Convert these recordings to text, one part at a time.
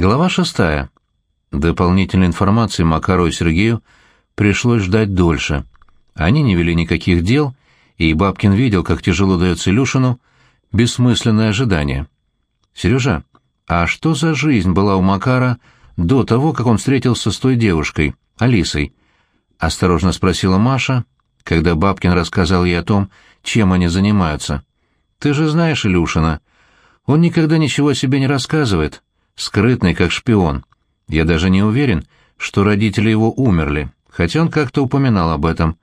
Глава шестая. Дополнительной информации Макару и Сергею пришлось ждать дольше. Они не вели никаких дел, и Бабкин видел, как тяжело дается Илюшину бессмысленное ожидание. «Сережа, а что за жизнь была у Макара до того, как он встретился с той девушкой, Алисой?» — осторожно спросила Маша, когда Бабкин рассказал ей о том, чем они занимаются. «Ты же знаешь Илюшина. Он никогда ничего о себе не рассказывает, скрытный, как шпион. Я даже не уверен, что родители его умерли, хотя он как-то упоминал об этом.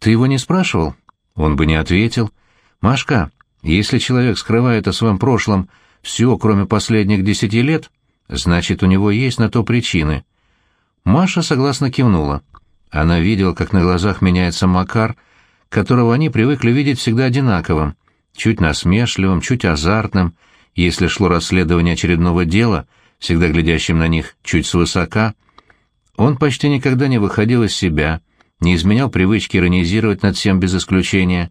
Ты его не спрашивал? Он бы не ответил. Машка, если человек скрывает о своем прошлом все, кроме последних десяти лет, значит, у него есть на то причины. Маша согласно кивнула. Она видела, как на глазах меняется Макар, которого они привыкли видеть всегда одинаковым, чуть насмешливым, чуть азартным, если шло расследование очередного дела, всегда глядящим на них чуть свысока. Он почти никогда не выходил из себя, не изменял привычки иронизировать над всем без исключения.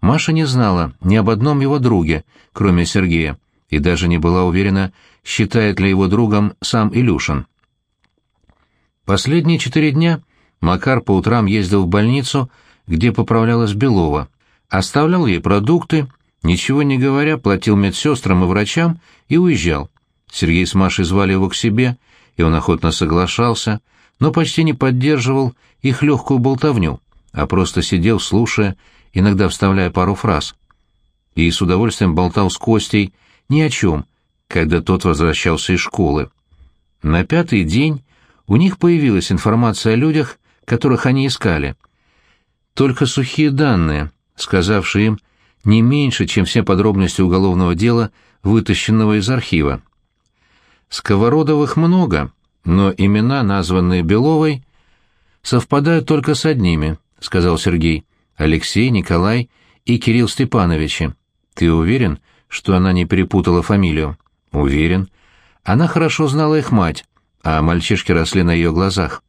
Маша не знала ни об одном его друге, кроме Сергея, и даже не была уверена, считает ли его другом сам Илюшин. Последние четыре дня Макар по утрам ездил в больницу, где поправлялась Белова, оставлял ей продукты, ничего не говоря, платил медсестрам и врачам и уезжал. Сергей с Машей звали его к себе, и он охотно соглашался, но почти не поддерживал их легкую болтовню, а просто сидел, слушая, иногда вставляя пару фраз. И с удовольствием болтал с Костей ни о чем, когда тот возвращался из школы. На пятый день у них появилась информация о людях, которых они искали. Только сухие данные, сказавшие им не меньше, чем все подробности уголовного дела, вытащенного из архива. Сковородовых много, но имена, названные Беловой, совпадают только с одними, — сказал Сергей. Алексей, Николай и Кирилл Степановичи. Ты уверен, что она не перепутала фамилию? Уверен. Она хорошо знала их мать, а мальчишки росли на ее глазах.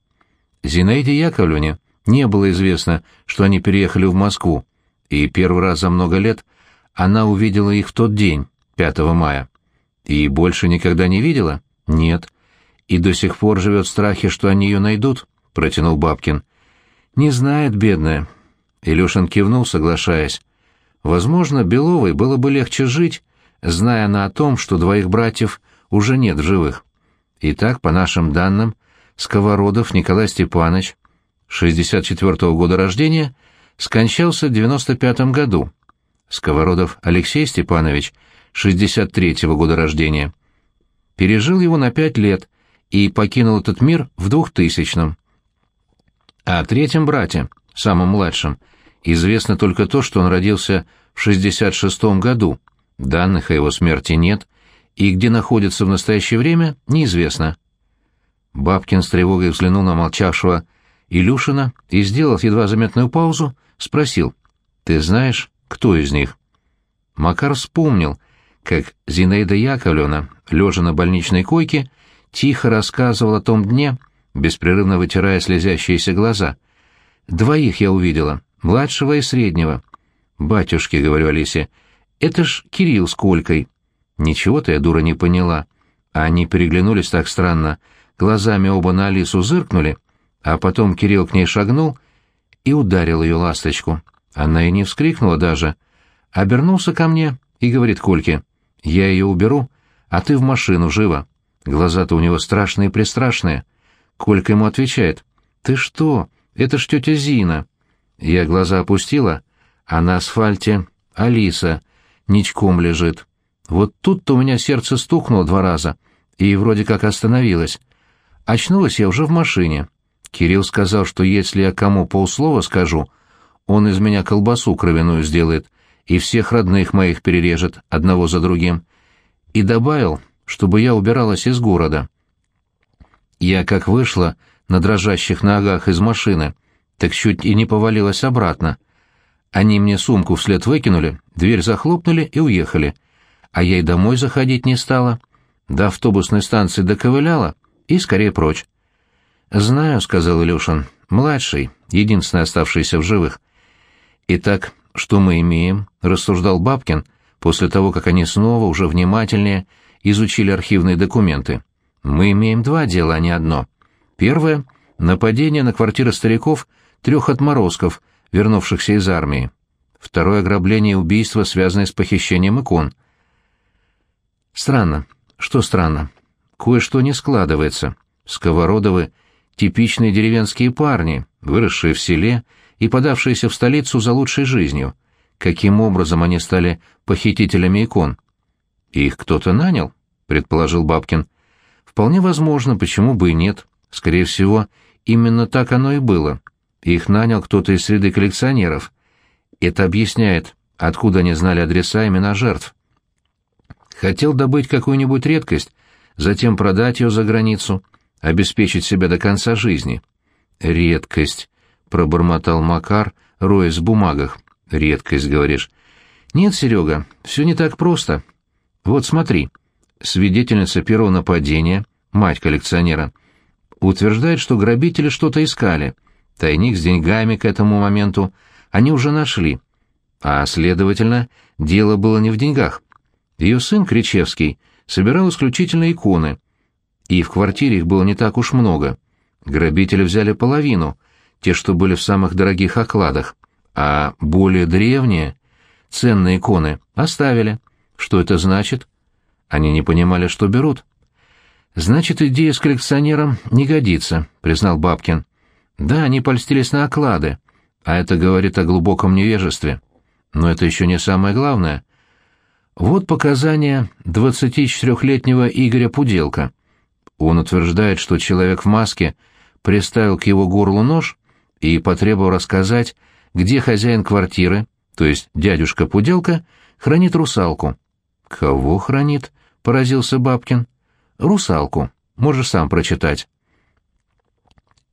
Зинаиде Яковлевне не было известно, что они переехали в Москву, и первый раз за много лет она увидела их в тот день, 5 мая. И больше никогда не видела? Нет. И до сих пор живет в страхе, что они ее найдут? Протянул Бабкин. Не знает, бедная. Илюшин кивнул, соглашаясь. Возможно, Беловой было бы легче жить, зная она о том, что двоих братьев уже нет в живых. Итак, по нашим данным, Сковородов Николай Степанович, 64-го года рождения, скончался в 95-м году. Сковородов Алексей Степанович — 63-го года рождения. Пережил его на пять лет и покинул этот мир в 2000-м. О третьем брате, самом младшем, известно только то, что он родился в 66-м году. Данных о его смерти нет, и где находится в настоящее время, неизвестно. Бабкин с тревогой взглянул на молчавшего Илюшина и, сделав едва заметную паузу, спросил, «Ты знаешь, кто из них?» Макар вспомнил, как Зинаида Яковлевна, лежа на больничной койке, тихо рассказывала о том дне, беспрерывно вытирая слезящиеся глаза. «Двоих я увидела, младшего и среднего». «Батюшки», — говорю Алисе, — «это ж Кирилл с Колькой». Ничего-то я, дура, не поняла. А они переглянулись так странно, глазами оба на Алису зыркнули, а потом Кирилл к ней шагнул и ударил ее ласточку. Она и не вскрикнула даже. Обернулся ко мне и говорит Кольке, я ее уберу, а ты в машину, живо. Глаза-то у него страшные-престрашные. Колька ему отвечает. Ты что? Это ж тетя Зина. Я глаза опустила, а на асфальте Алиса ничком лежит. Вот тут-то у меня сердце стукнуло два раза, и вроде как остановилось. Очнулась я уже в машине. Кирилл сказал, что если я кому полслова скажу, он из меня колбасу кровяную сделает, и всех родных моих перережет одного за другим. И добавил, чтобы я убиралась из города. Я как вышла на дрожащих ногах из машины, так чуть и не повалилась обратно. Они мне сумку вслед выкинули, дверь захлопнули и уехали. А я и домой заходить не стала. До автобусной станции доковыляла и скорее прочь. «Знаю», — сказал Илюшин, — «младший, единственный оставшийся в живых». Итак, что мы имеем?» — рассуждал Бабкин после того, как они снова, уже внимательнее, изучили архивные документы. Мы имеем два дела, а не одно. Первое — нападение на квартиры стариков трех отморозков, вернувшихся из армии. Второе — ограбление и убийство, связанное с похищением икон. Странно. Что странно? Кое-что не складывается. Сковородовы — типичные деревенские парни, выросшие в селе и подавшиеся в столицу за лучшей жизнью. Каким образом они стали похитителями икон? Их кто-то нанял, предположил Бабкин. Вполне возможно, почему бы и нет. Скорее всего, именно так оно и было. Их нанял кто-то из среды коллекционеров. Это объясняет, откуда они знали адреса имена жертв. Хотел добыть какую-нибудь редкость, затем продать ее за границу, обеспечить себя до конца жизни. «Редкость», — пробормотал Макар, роясь в бумагах. «Редкость, говоришь?» «Нет, Серега, все не так просто. Вот смотри, свидетельница первого нападения, мать коллекционера, утверждает, что грабители что-то искали. Тайник с деньгами к этому моменту они уже нашли. А, следовательно, дело было не в деньгах. Ее сын Кричевский собирал исключительно иконы, и в квартире их было не так уж много. Грабители взяли половину, те, что были в самых дорогих окладах, а более древние, ценные иконы, оставили. Что это значит? Они не понимали, что берут. «Значит, идея с коллекционером не годится», — признал Бабкин. «Да, они польстились на оклады, а это говорит о глубоком невежестве. Но это еще не самое главное. Вот показания 24-летнего Игоря Пуделка. Он утверждает, что человек в маске приставил к его горлу нож и потребовал рассказать, где хозяин квартиры, то есть дядюшка Пуделка, хранит русалку. «Кого хранит?» — поразился Бабкин. «Русалку. Можешь сам прочитать».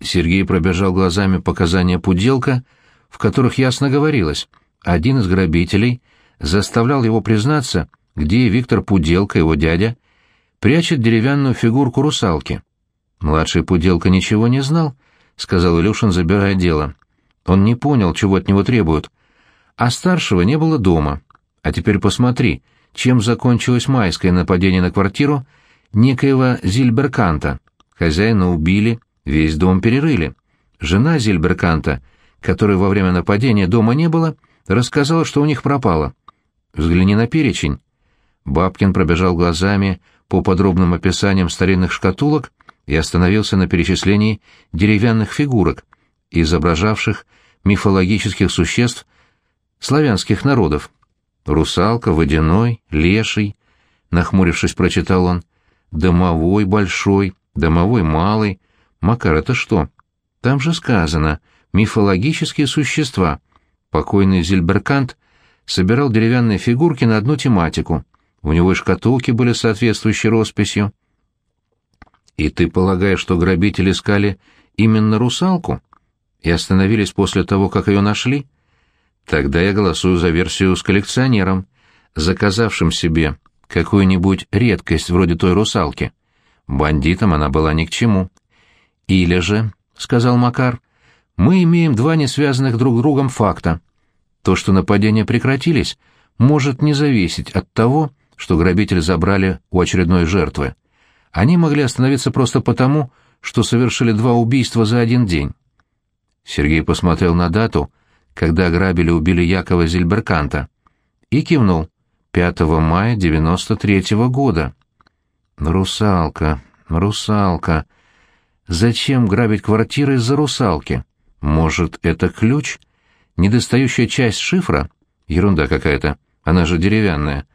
Сергей пробежал глазами показания Пуделка, в которых ясно говорилось. Один из грабителей заставлял его признаться, где Виктор Пуделка, его дядя, прячет деревянную фигурку русалки. Младший Пуделка ничего не знал, — сказал Илюшин, забирая дело. Он не понял, чего от него требуют. А старшего не было дома. А теперь посмотри, чем закончилось майское нападение на квартиру некоего Зильберканта. Хозяина убили, весь дом перерыли. Жена Зильберканта, которой во время нападения дома не было, рассказала, что у них пропало. Взгляни на перечень. Бабкин пробежал глазами по подробным описаниям старинных шкатулок и остановился на перечислении деревянных фигурок, изображавших мифологических существ славянских народов. «Русалка, водяной, леший», — нахмурившись, прочитал он, «домовой большой, домовой малый. Макар, это что? Там же сказано, мифологические существа». Покойный Зильберкант собирал деревянные фигурки на одну тематику. У него и шкатулки были соответствующей росписью. И ты полагаешь, что грабители искали именно русалку? И остановились после того, как ее нашли? Тогда я голосую за версию с коллекционером, заказавшим себе какую-нибудь редкость вроде той русалки. Бандитам она была ни к чему. Или же, — сказал Макар, — мы имеем два несвязанных друг с другом факта. То, что нападения прекратились, может не зависеть от того, что грабители забрали у очередной жертвы. Они могли остановиться просто потому, что совершили два убийства за один день. Сергей посмотрел на дату, когда грабили убили Якова Зильберканта, и кивнул. 5 мая 93-го года. Русалка, русалка. Зачем грабить квартиры из-за русалки? Может, это ключ? Недостающая часть шифра? Ерунда какая-то. Она же деревянная.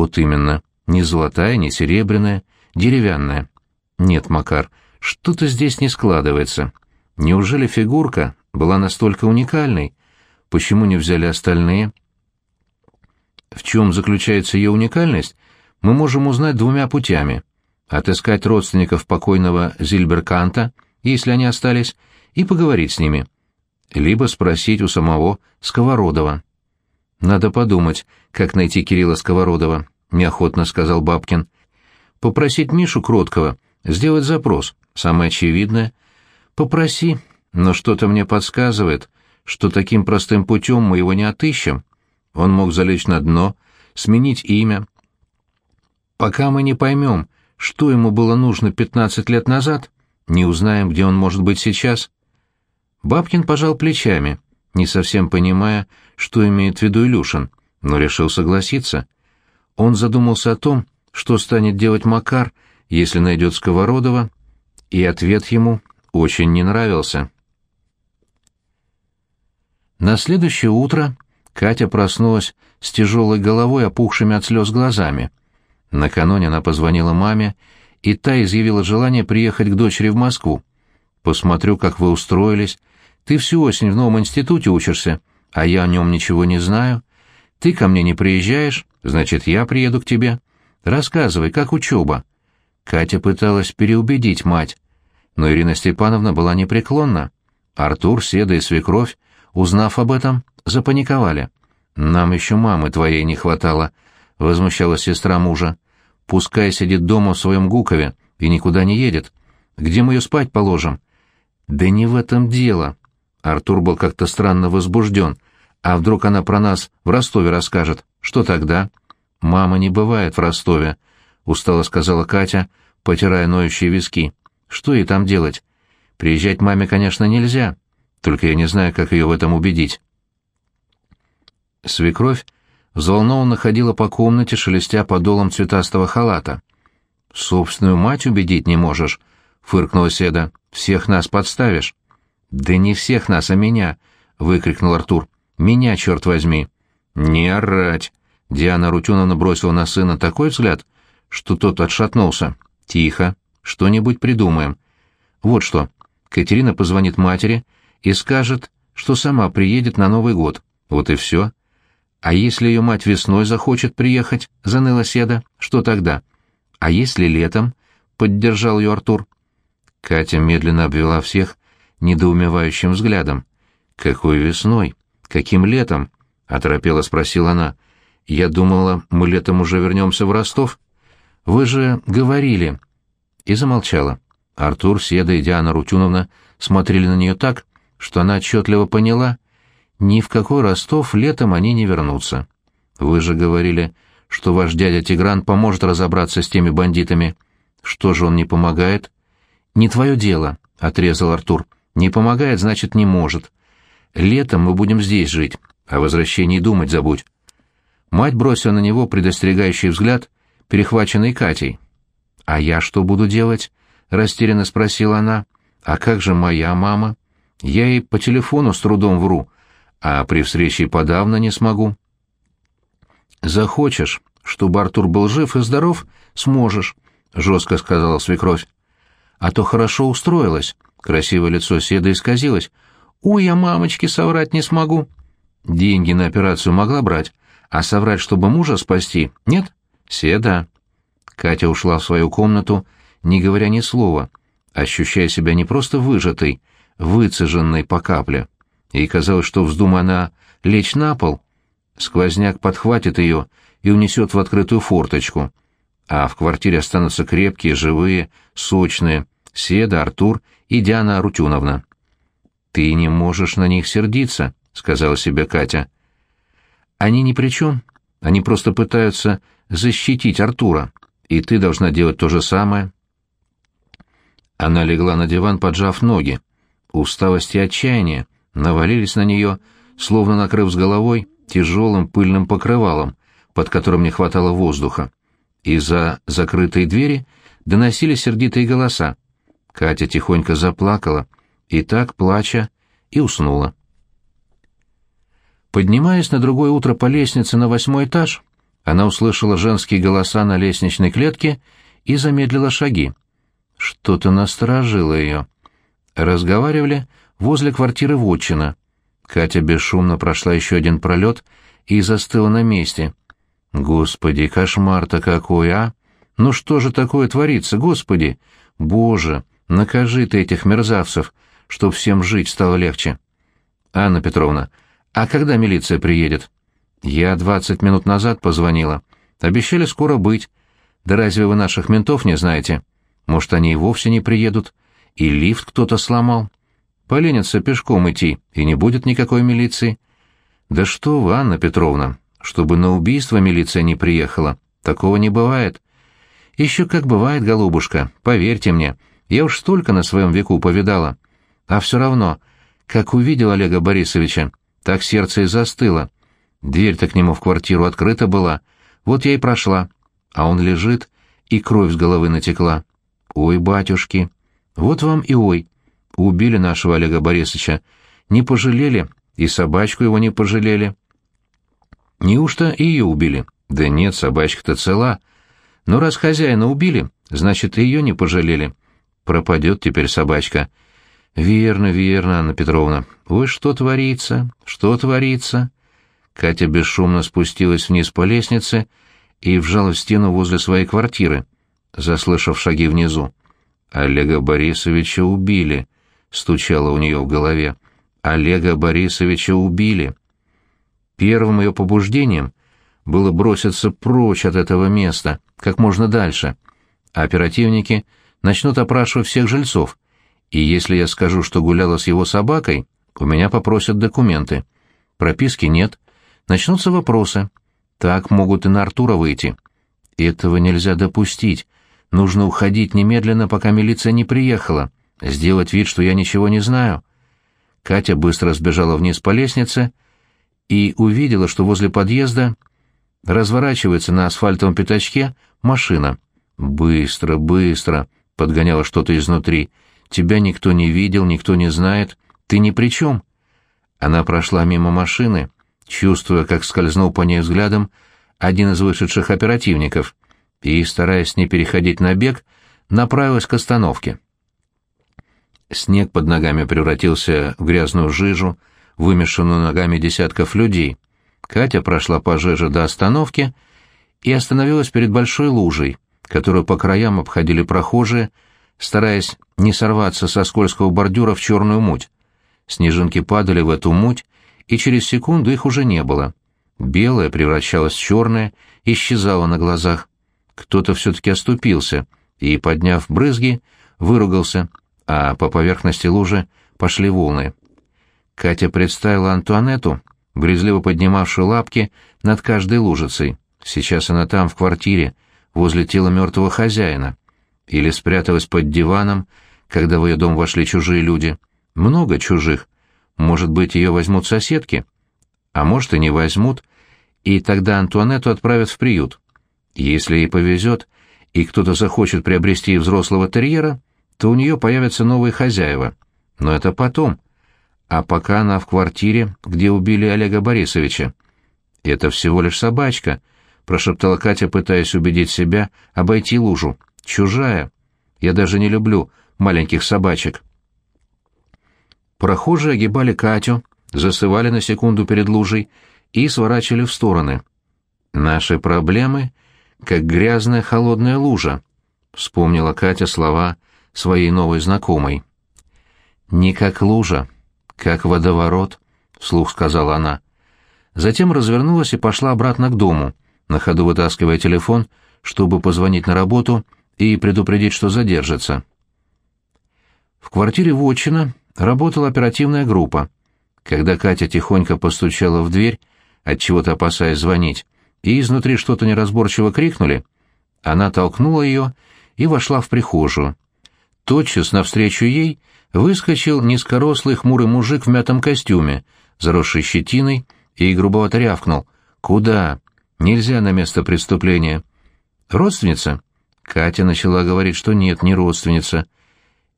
Вот именно. Не золотая, не серебряная деревянная. Нет, Макар, что-то здесь не складывается. Неужели фигурка была настолько уникальной? Почему не взяли остальные? В чем заключается ее уникальность, мы можем узнать двумя путями. Отыскать родственников покойного Зильберканта, если они остались, и поговорить с ними. Либо спросить у самого Сковородова. «Надо подумать, как найти Кирилла Сковородова», — неохотно сказал Бабкин. Попросить Мишу Кроткого сделать запрос, самое очевидное. Попроси, но что-то мне подсказывает, что таким простым путем мы его не отыщем. Он мог залечь на дно, сменить имя. Пока мы не поймем, что ему было нужно пятнадцать лет назад, не узнаем, где он может быть сейчас. Бабкин пожал плечами, не совсем понимая, что имеет в виду Илюшин, но решил согласиться. Он задумался о том, что станет делать Макар, если найдет Сковородова, и ответ ему очень не нравился. На следующее утро Катя проснулась с тяжелой головой, опухшими от слез глазами. Накануне она позвонила маме, и та изъявила желание приехать к дочери в Москву. «Посмотрю, как вы устроились. Ты всю осень в новом институте учишься, а я о нем ничего не знаю. Ты ко мне не приезжаешь, значит, я приеду к тебе. Рассказывай, как учеба?» Катя пыталась переубедить мать, но Ирина Степановна была непреклонна. Артур, Седа и свекровь, узнав об этом, запаниковали. «Нам еще мамы твоей не хватало», — возмущалась сестра мужа. «Пускай сидит дома в своем Гукове и никуда не едет. Где мы ее спать положим?» «Да не в этом дело». Артур был как-то странно возбужден. «А вдруг она про нас в Ростове расскажет? Что тогда?» «Мама не бывает в Ростове», — устало сказала Катя, потирая ноющие виски. «Что ей там делать? Приезжать маме, конечно, нельзя, только я не знаю, как ее в этом убедить». Свекровь взволнованно ходила по комнате, шелестя подолом цветастого халата. «Собственную мать убедить не можешь», — фыркнула Седа. «Всех нас подставишь». «Да не всех нас, а меня», — выкрикнул Артур. «Меня, черт возьми». «Не орать!» Диана Рутюновна бросила на сына такой взгляд, что тот отшатнулся. «Тихо. Что-нибудь придумаем. Вот что. Катерина позвонит матери и скажет, что сама приедет на Новый год. Вот и все. «А если ее мать весной захочет приехать?» — заныла Седа. «Что тогда?» «А если летом?» — поддержал ее Артур. Катя медленно обвела всех недоумевающим взглядом. «Какой весной? Каким летом?» — оторопела спросила она. «Я думала, мы летом уже вернемся в Ростов. Вы же говорили...» И замолчала. Артур, Седа и Диана Рутюновна смотрели на нее так, что она отчетливо поняла — ни в какой Ростов летом они не вернутся. Вы же говорили, что ваш дядя Тигран поможет разобраться с теми бандитами. Что же он не помогает? Не твое дело, — отрезал Артур. Не помогает, значит, не может. Летом мы будем здесь жить, о возвращении думать забудь. Мать бросила на него предостерегающий взгляд, перехваченный Катей. «А я что буду делать?» — растерянно спросила она. «А как же моя мама? Я ей по телефону с трудом вру, а при встрече подавно не смогу. Захочешь, чтобы Артур был жив и здоров, сможешь, жестко сказала свекровь. А то хорошо устроилась. Красивое лицо Седа исказилось. Ой, я мамочке соврать не смогу. Деньги на операцию могла брать, а соврать, чтобы мужа спасти, нет? Седа. Катя ушла в свою комнату, не говоря ни слова, ощущая себя не просто выжатой, выцеженной по капле. Ей казалось, что вздумая лечь на пол, сквозняк подхватит ее и унесет в открытую форточку, а в квартире останутся крепкие, живые, сочные Седа, Артур и Диана Рутюновна. «Ты не можешь на них сердиться», — сказала себе Катя. «Они ни при чем. Они просто пытаются защитить Артура, и ты должна делать то же самое». Она легла на диван, поджав ноги. Усталость и отчаяние навалились на нее, словно накрыв с головой тяжелым пыльным покрывалом, под которым не хватало воздуха. Из-за закрытой двери доносились сердитые голоса. Катя тихонько заплакала, и так, плача, и уснула. Поднимаясь на другое утро по лестнице на восьмой этаж, она услышала женские голоса на лестничной клетке и замедлила шаги. Что-то насторожило ее. Разговаривали возле квартиры Вотчина. Катя бесшумно прошла еще один пролет и застыла на месте. Господи, кошмар-то какой, а! Ну что же такое творится, господи? Боже, накажи ты этих мерзавцев, чтоб всем жить стало легче. Анна Петровна, а когда милиция приедет? Я двадцать минут назад позвонила. Обещали скоро быть. Да разве вы наших ментов не знаете? Может, они и вовсе не приедут? И лифт кто-то сломал? Поленится пешком идти, и не будет никакой милиции. Да что вы, Анна Петровна, чтобы на убийство милиция не приехала. Такого не бывает. Еще как бывает, голубушка, поверьте мне, я уж столько на своем веку повидала. А все равно, как увидел Олега Борисовича, так сердце и застыло. Дверь-то к нему в квартиру открыта была, вот я и прошла. А он лежит, и кровь с головы натекла. Ой, батюшки, вот вам и ой. Убили нашего Олега Борисовича. Не пожалели, и собачку его не пожалели. Неужто и ее убили? Да нет, собачка-то цела. Но раз хозяина убили, значит, и ее не пожалели. Пропадет теперь собачка. Верно, верно, Анна Петровна. Ой, что творится, что творится? Катя бесшумно спустилась вниз по лестнице и вжала в стену возле своей квартиры, заслышав шаги внизу. Олега Борисовича убили, стучало у нее в голове. Олега Борисовича убили. Первым ее побуждением было броситься прочь от этого места, как можно дальше. Оперативники начнут опрашивать всех жильцов, и если я скажу, что гуляла с его собакой, у меня попросят документы. Прописки нет. Начнутся вопросы. Так могут и на Артура выйти. Этого нельзя допустить. Нужно уходить немедленно, пока милиция не приехала. Сделать вид, что я ничего не знаю. Катя быстро сбежала вниз по лестнице и увидела, что возле подъезда разворачивается на асфальтовом пятачке машина. «Быстро, быстро!» — подгоняло что-то изнутри. «Тебя никто не видел, никто не знает. Ты ни при чем». Она прошла мимо машины, чувствуя, как скользнул по ней взглядом один из вышедших оперативников, и, стараясь не переходить на бег, направилась к остановке. Снег под ногами превратился в грязную жижу, вымешанную ногами десятков людей. Катя прошла по жиже до остановки и остановилась перед большой лужей, которую по краям обходили прохожие, стараясь не сорваться со скользкого бордюра в черную муть. Снежинки падали в эту муть, и через секунду их уже не было. Белое превращалось в черное, исчезало на глазах. Кто-то все-таки оступился и, подняв брызги, выругался, а по поверхности лужи пошли волны. Катя представила Антуанетту, брезливо поднимавшую лапки над каждой лужицей. Сейчас она там, в квартире, возле тела мертвого хозяина. Или спряталась под диваном, когда в ее дом вошли чужие люди. Много чужих. Может быть, ее возьмут соседки? А может, и не возьмут, и тогда Антуанетту отправят в приют. Если ей повезет, и кто-то захочет приобрести взрослого терьера, то у нее появятся новые хозяева. Но это потом а пока она в квартире, где убили Олега Борисовича. «Это всего лишь собачка», — прошептала Катя, пытаясь убедить себя обойти лужу. «Чужая. Я даже не люблю маленьких собачек». Прохожие огибали Катю, засывали на секунду перед лужей и сворачивали в стороны. «Наши проблемы, как грязная холодная лужа», — вспомнила Катя слова своей новой знакомой. «Не как лужа», «Как водоворот», — вслух сказала она. Затем развернулась и пошла обратно к дому, на ходу вытаскивая телефон, чтобы позвонить на работу и предупредить, что задержится. В квартире Вотчина работала оперативная группа. Когда Катя тихонько постучала в дверь, отчего-то опасаясь звонить, и изнутри что-то неразборчиво крикнули, она толкнула ее и вошла в прихожую. Тотчас навстречу ей выскочил низкорослый хмурый мужик в мятом костюме, заросший щетиной, и грубовато рявкнул. «Куда? Нельзя на место преступления». «Родственница?» Катя начала говорить, что нет, не родственница.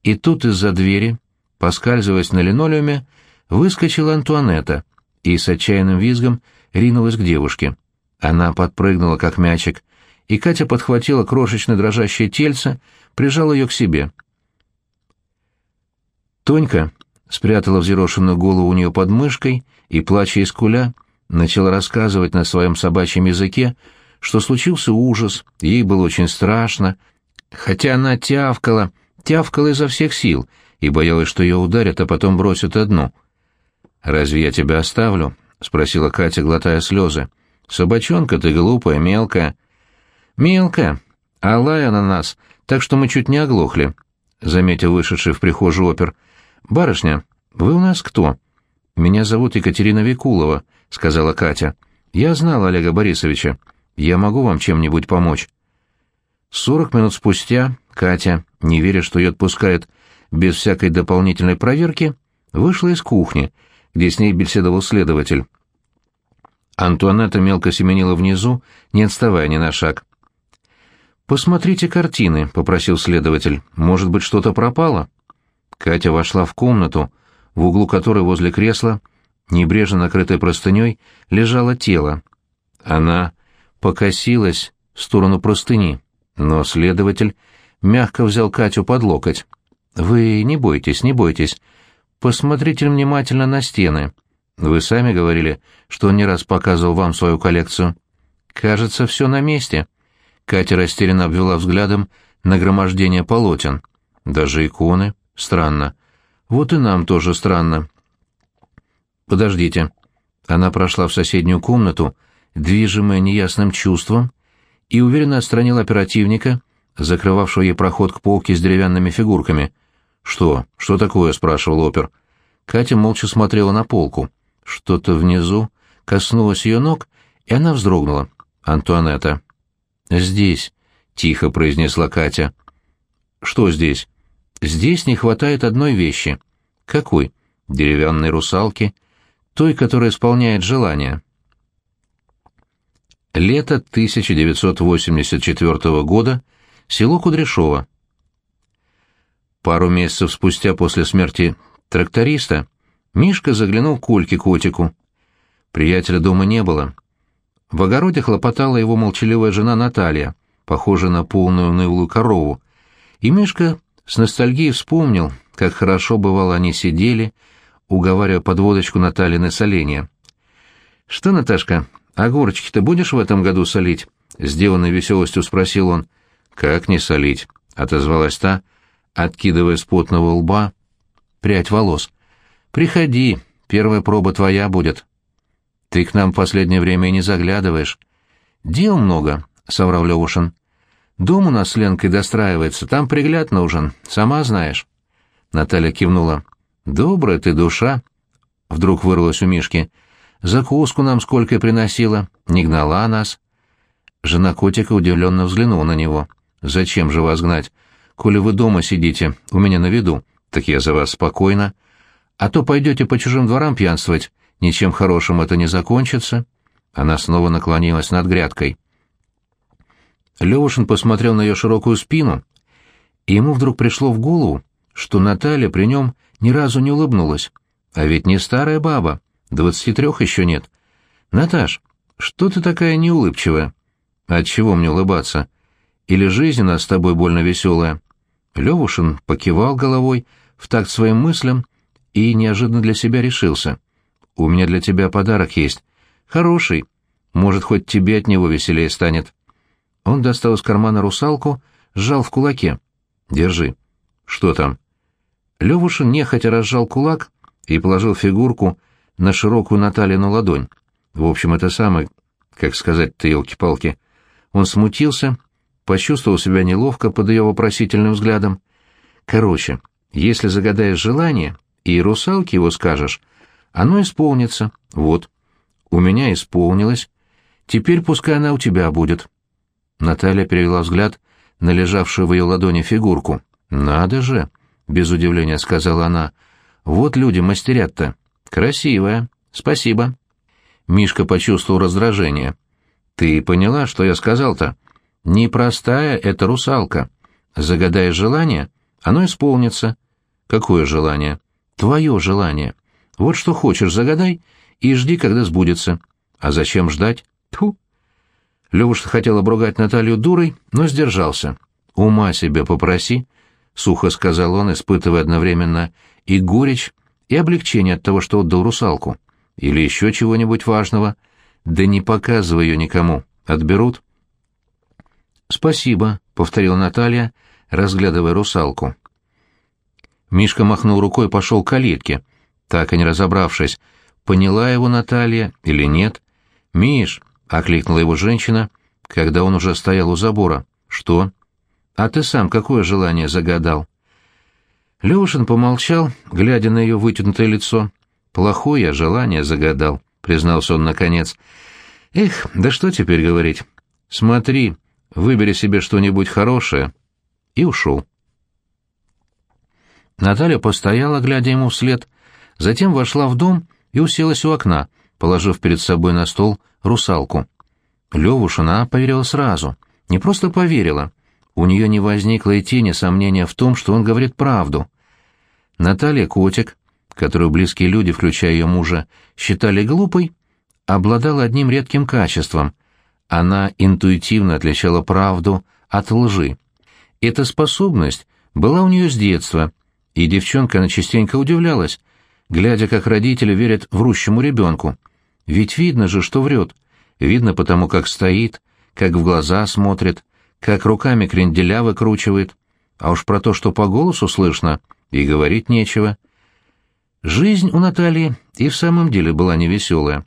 И тут из-за двери, поскальзываясь на линолеуме, выскочила Антуанетта и с отчаянным визгом ринулась к девушке. Она подпрыгнула, как мячик, и Катя подхватила крошечное дрожащее тельце, прижала ее к себе. Тонька спрятала взъерошенную голову у нее под мышкой и, плача из куля, начала рассказывать на своем собачьем языке, что случился ужас, ей было очень страшно, хотя она тявкала, тявкала изо всех сил и боялась, что ее ударят, а потом бросят одну. «Разве я тебя оставлю?» — спросила Катя, глотая слезы. «Собачонка ты глупая, мелкая». «Мелкая, а лая на нас, так что мы чуть не оглохли», — заметил вышедший в прихожую опер. «Барышня, вы у нас кто?» «Меня зовут Екатерина Викулова», — сказала Катя. «Я знала Олега Борисовича. Я могу вам чем-нибудь помочь?» Сорок минут спустя Катя, не веря, что ее отпускают без всякой дополнительной проверки, вышла из кухни, где с ней беседовал следователь. Антуанетта мелко семенила внизу, не отставая ни на шаг. «Посмотрите картины», — попросил следователь. «Может быть, что-то пропало?» Катя вошла в комнату, в углу которой возле кресла, небрежно накрытой простыней, лежало тело. Она покосилась в сторону простыни, но следователь мягко взял Катю под локоть. «Вы не бойтесь, не бойтесь. Посмотрите внимательно на стены. Вы сами говорили, что он не раз показывал вам свою коллекцию. Кажется, все на месте». Катя растерянно обвела взглядом нагромождение полотен. Даже иконы. Странно. Вот и нам тоже странно. Подождите. Она прошла в соседнюю комнату, движимая неясным чувством, и уверенно отстранила оперативника, закрывавшего ей проход к полке с деревянными фигурками. «Что? Что такое?» — спрашивал опер. Катя молча смотрела на полку. Что-то внизу коснулось ее ног, и она вздрогнула. «Антуанетта». «Здесь», — тихо произнесла Катя. «Что здесь?» «Здесь не хватает одной вещи». «Какой?» «Деревянной русалки. Той, которая исполняет желания». Лето 1984 года. Село Кудряшово. Пару месяцев спустя после смерти тракториста Мишка заглянул к Ольке котику. Приятеля дома не было. В огороде хлопотала его молчаливая жена Наталья, похожая на полную унылую корову. И Мишка с ностальгией вспомнил, как хорошо бывало они сидели, уговаривая подводочку Натальи на соление. «Что, Наташка, огурчики-то будешь в этом году солить?» — сделанной веселостью спросил он. «Как не солить?» — отозвалась та, откидывая с потного лба прядь волос. «Приходи, первая проба твоя будет». Ты к нам в последнее время и не заглядываешь. Дел много, — соврал Левушин. Дом у нас с Ленкой достраивается, там пригляд нужен, сама знаешь. Наталья кивнула. Добрая ты душа, — вдруг вырвалась у Мишки. Закуску нам сколько приносила, не гнала нас. Жена котика удивленно взглянула на него. «Зачем же вас гнать? Коли вы дома сидите, у меня на виду, так я за вас спокойно. А то пойдете по чужим дворам пьянствовать, Ничем хорошим это не закончится. Она снова наклонилась над грядкой. Левушин посмотрел на ее широкую спину, и ему вдруг пришло в голову, что Наталья при нем ни разу не улыбнулась. А ведь не старая баба, двадцати трех еще нет. «Наташ, что ты такая неулыбчивая?» «Отчего мне улыбаться? Или жизнь у нас с тобой больно веселая?» Левушин покивал головой в такт своим мыслям и неожиданно для себя решился — у меня для тебя подарок есть. Хороший. Может, хоть тебе от него веселее станет». Он достал из кармана русалку, сжал в кулаке. «Держи». «Что там?» Левушин нехотя разжал кулак и положил фигурку на широкую Наталину ладонь. В общем, это самое, как сказать-то, елки-палки. Он смутился, почувствовал себя неловко под ее вопросительным взглядом. «Короче, если загадаешь желание и русалке его скажешь, оно исполнится. Вот. У меня исполнилось. Теперь пускай она у тебя будет. Наталья перевела взгляд на лежавшую в ее ладони фигурку. «Надо же!» — без удивления сказала она. «Вот люди мастерят-то. Красивая. Спасибо». Мишка почувствовал раздражение. «Ты поняла, что я сказал-то? Непростая это русалка. Загадаешь желание, оно исполнится». «Какое желание?» «Твое желание. Вот что хочешь, загадай и жди, когда сбудется. А зачем ждать? Тьфу. Левушка хотел обругать Наталью дурой, но сдержался. «Ума себе попроси», — сухо сказал он, испытывая одновременно и горечь, и облегчение от того, что отдал русалку. Или еще чего-нибудь важного. Да не показывай ее никому. Отберут. «Спасибо», — повторила Наталья, разглядывая русалку. Мишка махнул рукой и пошел к калитке, так и не разобравшись, поняла его Наталья или нет. «Миш!» — окликнула его женщина, когда он уже стоял у забора. «Что?» «А ты сам какое желание загадал?» Левушин помолчал, глядя на ее вытянутое лицо. «Плохое желание загадал», — признался он наконец. «Эх, да что теперь говорить? Смотри, выбери себе что-нибудь хорошее, и ушел. Наталья постояла, глядя ему вслед, затем вошла в дом и уселась у окна, положив перед собой на стол русалку. Левуш она поверила сразу. Не просто поверила. У нее не возникло и тени сомнения в том, что он говорит правду. Наталья Котик, которую близкие люди, включая ее мужа, считали глупой, обладала одним редким качеством. Она интуитивно отличала правду от лжи. Эта способность была у нее с детства, и девчонка она частенько удивлялась, глядя, как родители верят врущему ребенку. Ведь видно же, что врет. Видно потому, как стоит, как в глаза смотрит, как руками кренделя выкручивает. А уж про то, что по голосу слышно, и говорить нечего. Жизнь у Натальи и в самом деле была невеселая.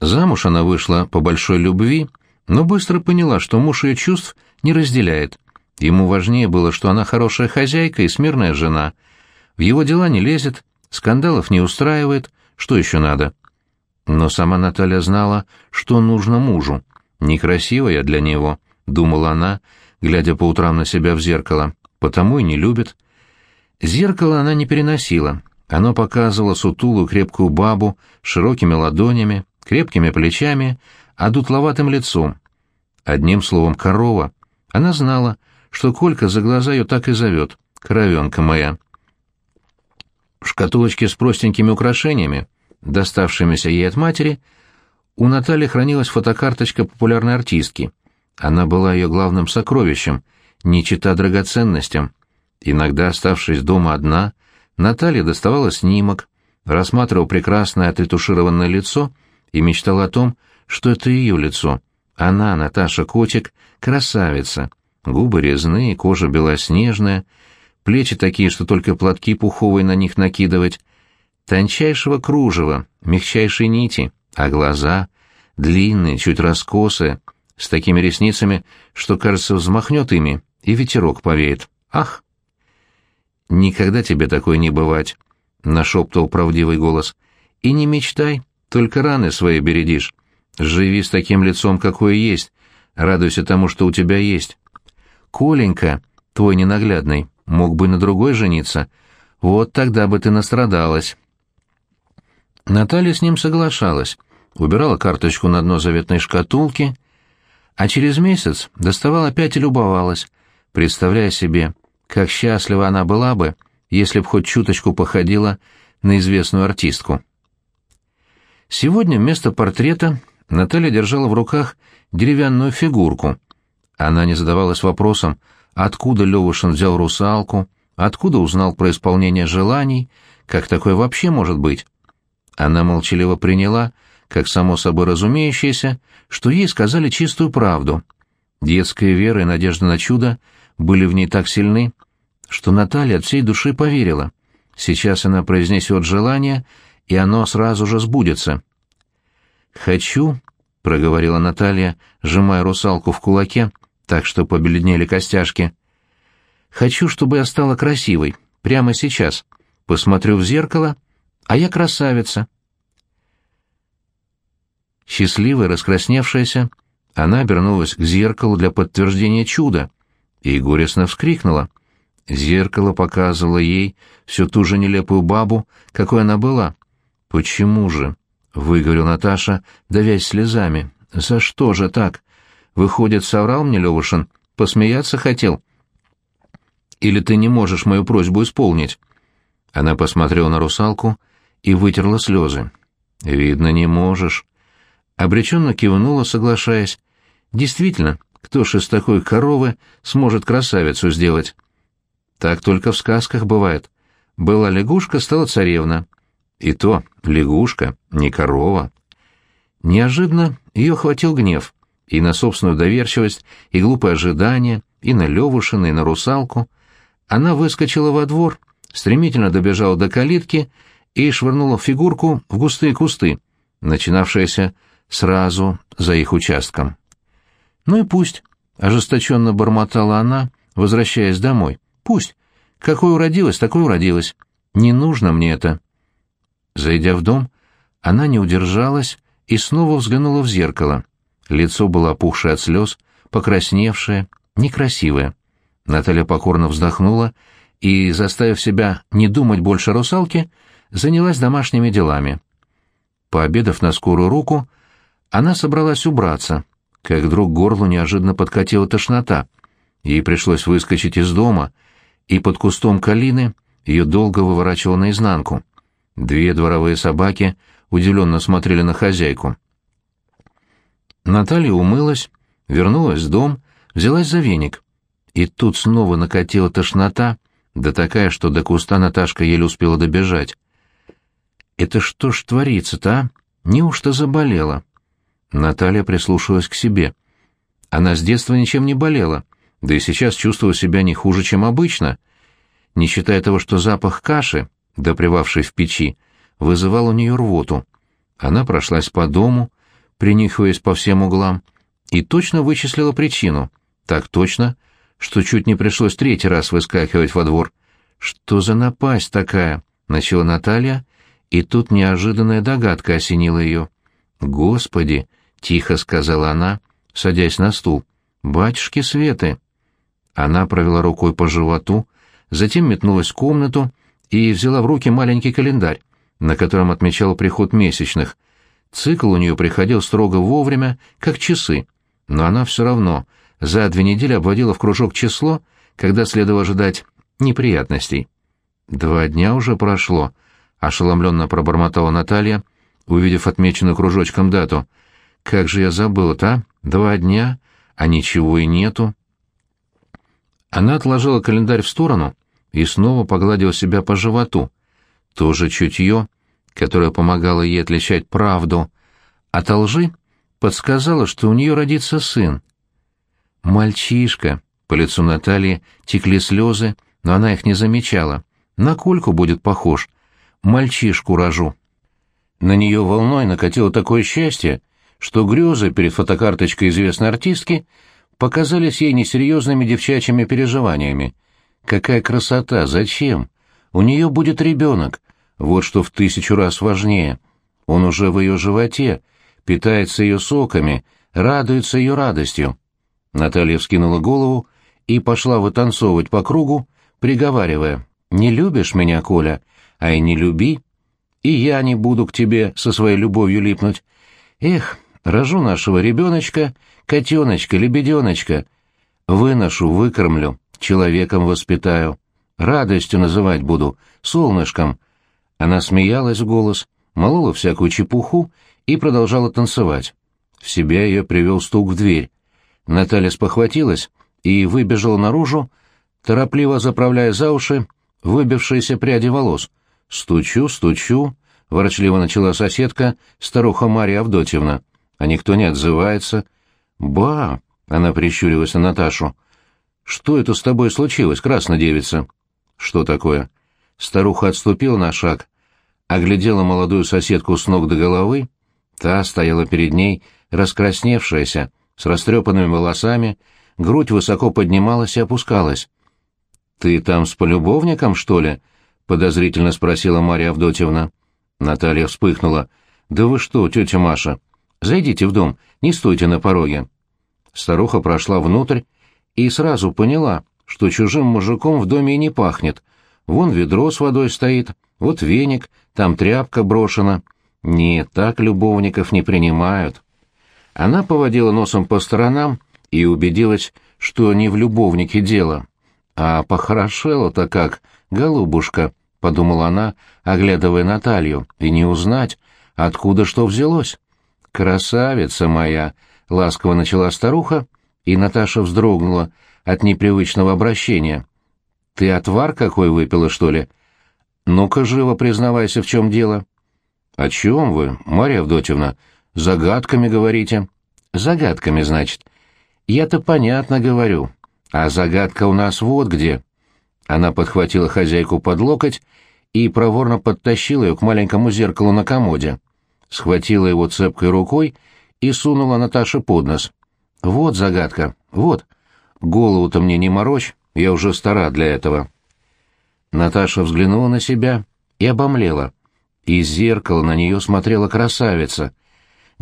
Замуж она вышла по большой любви, но быстро поняла, что муж ее чувств не разделяет. Ему важнее было, что она хорошая хозяйка и смирная жена. В его дела не лезет, скандалов не устраивает, что еще надо? Но сама Наталья знала, что нужно мужу. Некрасивая для него, думала она, глядя по утрам на себя в зеркало, потому и не любит. Зеркало она не переносила. Оно показывало сутулую крепкую бабу с широкими ладонями, крепкими плечами, а дутловатым лицом. Одним словом, корова. Она знала, что Колька за глаза ее так и зовет, коровенка моя. В шкатулочке с простенькими украшениями, доставшимися ей от матери, у Натальи хранилась фотокарточка популярной артистки. Она была ее главным сокровищем, не чита драгоценностям. Иногда, оставшись дома одна, Наталья доставала снимок, рассматривала прекрасное отретушированное лицо и мечтала о том, что это ее лицо. Она, Наташа Котик, красавица. Губы резные, кожа белоснежная, плечи такие, что только платки пуховые на них накидывать, тончайшего кружева, мягчайшей нити, а глаза длинные, чуть раскосые, с такими ресницами, что, кажется, взмахнет ими, и ветерок повеет. Ах! «Никогда тебе такое не бывать», — нашептал правдивый голос. «И не мечтай, только раны свои бередишь. Живи с таким лицом, какое есть. Радуйся тому, что у тебя есть. Коленька, твой ненаглядный, мог бы на другой жениться. Вот тогда бы ты настрадалась. Наталья с ним соглашалась, убирала карточку на дно заветной шкатулки, а через месяц доставала опять и любовалась, представляя себе, как счастлива она была бы, если б хоть чуточку походила на известную артистку. Сегодня вместо портрета Наталья держала в руках деревянную фигурку. Она не задавалась вопросом, откуда Левушин взял русалку, откуда узнал про исполнение желаний, как такое вообще может быть. Она молчаливо приняла, как само собой разумеющееся, что ей сказали чистую правду. Детская вера и надежда на чудо были в ней так сильны, что Наталья от всей души поверила. Сейчас она произнесет желание — и оно сразу же сбудется. «Хочу», — проговорила Наталья, сжимая русалку в кулаке, так что побледнели костяшки. «Хочу, чтобы я стала красивой, прямо сейчас. Посмотрю в зеркало, а я красавица». Счастливая, раскрасневшаяся, она обернулась к зеркалу для подтверждения чуда и горестно вскрикнула. Зеркало показывало ей всю ту же нелепую бабу, какой она была, «Почему же?» — выговорил Наташа, давясь слезами. «За что же так? Выходит, соврал мне Левушин? Посмеяться хотел?» «Или ты не можешь мою просьбу исполнить?» Она посмотрела на русалку и вытерла слезы. «Видно, не можешь». Обреченно кивнула, соглашаясь. «Действительно, кто ж из такой коровы сможет красавицу сделать?» «Так только в сказках бывает. Была лягушка, стала царевна. И то лягушка, не корова. Неожиданно ее хватил гнев и на собственную доверчивость, и глупое ожидание, и на Левушина, и на русалку. Она выскочила во двор, стремительно добежала до калитки и швырнула фигурку в густые кусты, начинавшиеся сразу за их участком. «Ну и пусть», — ожесточенно бормотала она, возвращаясь домой. «Пусть. Какой уродилась, такой уродилась. Не нужно мне это». Зайдя в дом, она не удержалась и снова взглянула в зеркало. Лицо было опухшее от слез, покрасневшая, некрасивая. Наталья покорно вздохнула и, заставив себя не думать больше о русалке, занялась домашними делами. Пообедав на скорую руку, она собралась убраться, как вдруг горлу неожиданно подкатила тошнота. Ей пришлось выскочить из дома, и под кустом калины ее долго выворачивало наизнанку. Две дворовые собаки удивленно смотрели на хозяйку. Наталья умылась, вернулась в дом, взялась за веник. И тут снова накатила тошнота, да такая, что до куста Наташка еле успела добежать. «Это что ж творится-то, а? Неужто заболела?» Наталья прислушалась к себе. Она с детства ничем не болела, да и сейчас чувствовала себя не хуже, чем обычно. Не считая того, что запах каши, допривавший в печи, вызывал у нее рвоту. Она прошлась по дому, принюхиваясь по всем углам, и точно вычислила причину. Так точно, что чуть не пришлось третий раз выскакивать во двор. «Что за напасть такая?» — начала Наталья, и тут неожиданная догадка осенила ее. «Господи!» — тихо сказала она, садясь на стул. «Батюшки Светы!» Она провела рукой по животу, затем метнулась в комнату и взяла в руки маленький календарь, на котором отмечал приход месячных. Цикл у нее приходил строго вовремя, как часы, но она все равно за две недели обводила в кружок число, когда следовало ожидать неприятностей. «Два дня уже прошло», — ошеломленно пробормотала Наталья, увидев отмеченную кружочком дату. «Как же я забыл-то, а? Два дня, а ничего и нету». Она отложила календарь в сторону и снова погладила себя по животу. Тоже чутье, которое помогало ей отличать правду от лжи, подсказало, что у нее родится сын. «Мальчишка!» — по лицу Натальи текли слезы, но она их не замечала. «На Кольку будет похож. Мальчишку рожу». На нее волной накатило такое счастье, что грезы перед фотокарточкой известной артистки показались ей несерьезными девчачьими переживаниями. Какая красота! Зачем? У нее будет ребенок. Вот что в тысячу раз важнее. Он уже в ее животе, питается ее соками, радуется ее радостью. Наталья вскинула голову и пошла вытанцовывать по кругу, приговаривая, «Не любишь меня, Коля, а и не люби, и я не буду к тебе со своей любовью липнуть. Эх, рожу нашего ребеночка, котеночка, лебеденочка, выношу, выкормлю, человеком воспитаю, радостью называть буду, солнышком». Она смеялась в голос, молола всякую чепуху и продолжала танцевать. В себя ее привел стук в дверь. Наталья спохватилась и выбежала наружу, торопливо заправляя за уши выбившиеся пряди волос. «Стучу, стучу», — ворочливо начала соседка, старуха Марья Авдотьевна. А никто не отзывается. «Ба!» — она прищурилась на Наташу. «Что это с тобой случилось, краснодевица?» «Что такое?» Старуха отступила на шаг, оглядела молодую соседку с ног до головы. Та стояла перед ней, раскрасневшаяся, с растрепанными волосами, грудь высоко поднималась и опускалась. «Ты там с полюбовником, что ли?» — подозрительно спросила Марья Авдотьевна. Наталья вспыхнула. «Да вы что, тетя Маша? Зайдите в дом, не стойте на пороге». Старуха прошла внутрь и сразу поняла, что чужим мужиком в доме и не пахнет. Вон ведро с водой стоит, вот веник, там тряпка брошена. Нет, так любовников не принимают. Она поводила носом по сторонам и убедилась, что не в любовнике дело. А похорошела-то как, голубушка, — подумала она, оглядывая Наталью, — и не узнать, откуда что взялось. «Красавица моя!» — ласково начала старуха, и Наташа вздрогнула от непривычного обращения. «Ты отвар какой выпила, что ли? Ну-ка, живо признавайся, в чем дело». «О чем вы, Марья Авдотьевна?» Загадками говорите? Загадками, значит. Я-то понятно говорю. А загадка у нас вот где. Она подхватила хозяйку под локоть и проворно подтащила ее к маленькому зеркалу на комоде. Схватила его цепкой рукой и сунула Наташе под нос. Вот загадка, вот. Голову-то мне не морочь, я уже стара для этого. Наташа взглянула на себя и обомлела. Из зеркала на нее смотрела красавица —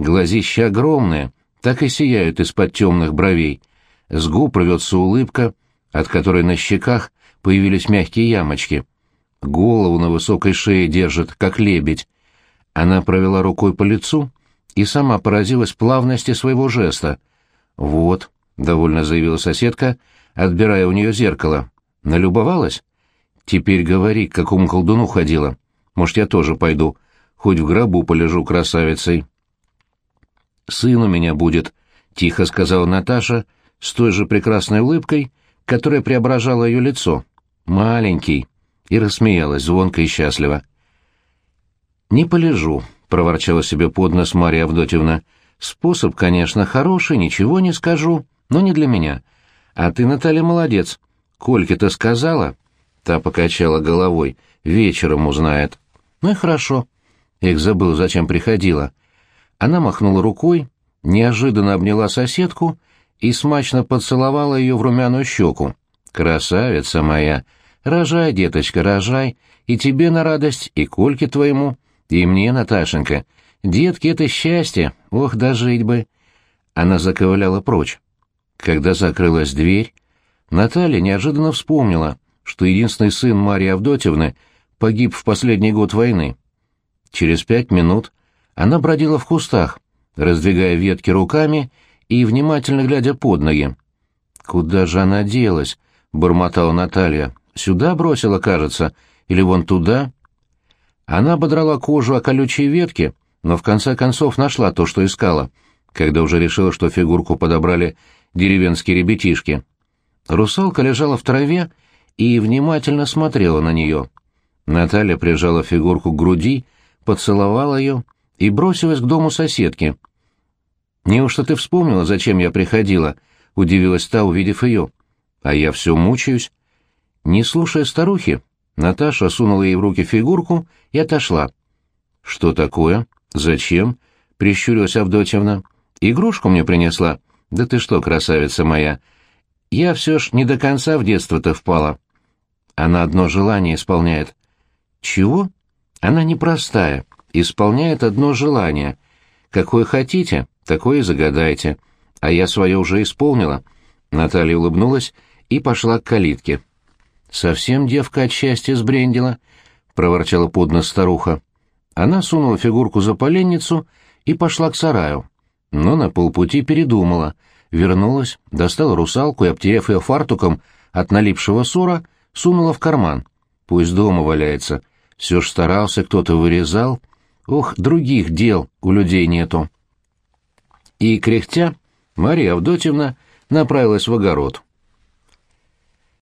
Глазища огромные, так и сияют из-под темных бровей. С губ рвется улыбка, от которой на щеках появились мягкие ямочки. Голову на высокой шее держит, как лебедь. Она провела рукой по лицу и сама поразилась плавности своего жеста. «Вот», — довольно заявила соседка, отбирая у нее зеркало. «Налюбовалась? Теперь говори, к какому колдуну ходила. Может, я тоже пойду, хоть в гробу полежу красавицей». «Сын у меня будет», — тихо сказала Наташа, с той же прекрасной улыбкой, которая преображала ее лицо. «Маленький», — и рассмеялась звонко и счастливо. «Не полежу», — проворчала себе под нос Марья Авдотьевна. «Способ, конечно, хороший, ничего не скажу, но не для меня. А ты, Наталья, молодец. Кольке-то сказала?» Та покачала головой. «Вечером узнает». «Ну и хорошо». Эх, забыл, зачем приходила. Она махнула рукой, неожиданно обняла соседку и смачно поцеловала ее в румяную щеку. «Красавица моя! Рожай, деточка, рожай, и тебе на радость, и Кольке твоему». И мне, Наташенька, детки, это счастье, ох, дожить бы. Она заковыляла прочь. Когда закрылась дверь, Наталья неожиданно вспомнила, что единственный сын Марии Авдотьевны погиб в последний год войны. Через пять минут она бродила в кустах, раздвигая ветки руками и внимательно глядя под ноги. «Куда же она делась?» — бормотала Наталья. «Сюда бросила, кажется, или вон туда?» Она ободрала кожу о колючие ветки, но в конце концов нашла то, что искала, когда уже решила, что фигурку подобрали деревенские ребятишки. Русалка лежала в траве и внимательно смотрела на нее. Наталья прижала фигурку к груди, поцеловала ее и бросилась к дому соседки. «Неужто ты вспомнила, зачем я приходила?» — удивилась та, увидев ее. «А я все мучаюсь». Не слушая старухи, Наташа сунула ей в руки фигурку и отошла. «Что такое? Зачем?» — прищурилась Авдотьевна. «Игрушку мне принесла? Да ты что, красавица моя! Я все ж не до конца в детство-то впала. Она одно желание исполняет». «Чего?» «Она непростая, исполняет одно желание. Какое хотите, такое и загадайте. А я свое уже исполнила». Наталья улыбнулась и пошла к калитке. «Совсем девка от счастья сбрендила», — проворчала под нос старуха. Она сунула фигурку за поленницу и пошла к сараю. Но на полпути передумала, вернулась, достала русалку и, обтерев ее фартуком от налипшего ссора, сунула в карман. Пусть дома валяется. Все ж старался, кто-то вырезал. Ох, других дел у людей нету. И, кряхтя, Мария Авдотьевна направилась в огород.